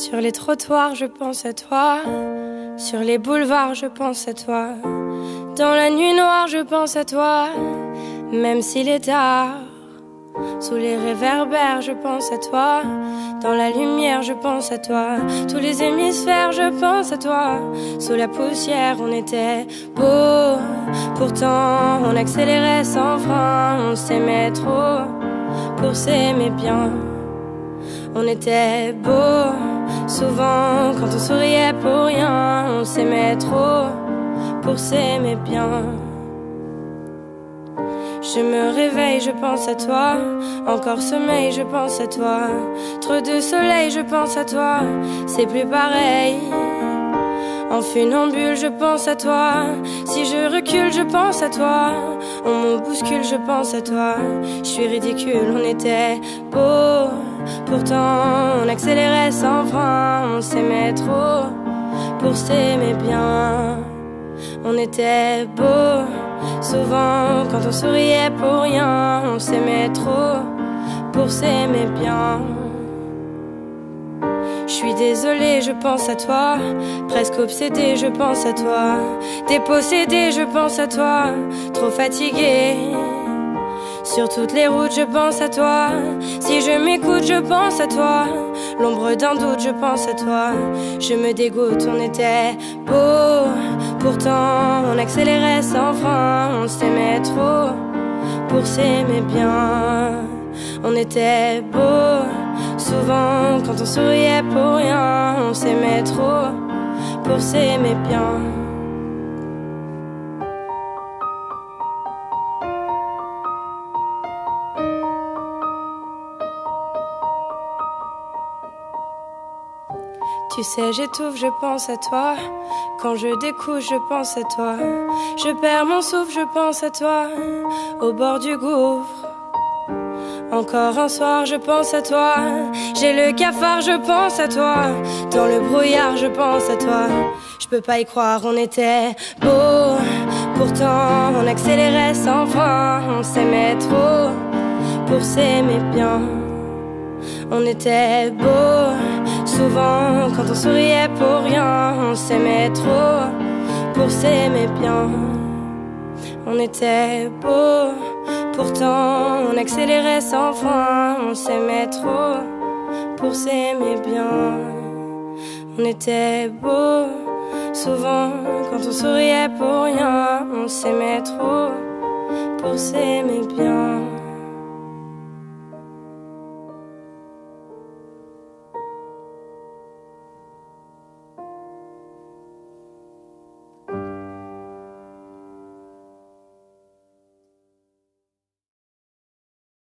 Sur les trottoirs, je pense à toi. Sur les boulevards, je pense à toi. Dans la nuit noire, je pense à toi. Même s'il est tard. Sous les réverbères, je pense à toi. Dans la lumière, je pense à toi. Tous les hémisphères, je pense à toi. Sous la poussière, on était beau. Pourtant, on accélérait sans frein. On s'aimait trop pour s'aimer bien. On était beau. Souvent, quand on souriait pour rien, on s'aimait trop pour s'aimer bien. Je me réveille, je pense à toi. Encore sommeil, je pense à toi. Trop de soleil, je pense à toi. C'est plus pareil. En funambule, je pense à toi. Si je recule, je pense à toi. On me bouscule, je pense à toi. Je suis ridicule, on était beau. Pourtant, on accélérait sans frein. On s'aimait trop pour s'aimer bien. On était beau. Souvent, quand on souriait pour rien, on s'aimait trop pour s'aimer bien. Je suis désolée, je pense à toi. Presque obsédée, je pense à toi. Dépossédée, je pense à toi. Trop fatiguée. Sur toutes les routes, je pense à toi. Si je m'écoute, je pense à toi. L'ombre d'un doute, je pense à toi. Je me dégoûte, on était beau. Pourtant, on accélérait sans frein. On s'aimait trop pour s'aimer bien. On était beau. Souvent, quand on souriait pour rien, on s'aimait trop pour s'aimer bien. Tu sais, j'étouffe, je pense à toi. Quand je découche, je pense à toi. Je perds mon souffle, je pense à toi. Au bord du gouffre. Encore un soir, je pense à toi. J'ai le cafard, je pense à toi. Dans le brouillard, je pense à toi. Je peux pas y croire, on était beau. Pourtant, on accélérait sans frein. On s'aimait trop pour s'aimer bien. On était beau. Souvent, quand on souriait pour rien, on s'aimait trop pour s'aimer bien. On était beau. Pourtant, on accélérait sans frein, on s'aimait trop pour s'aimer bien. On était beau, souvent quand on souriait pour rien, on s'aimait trop pour s'aimer bien.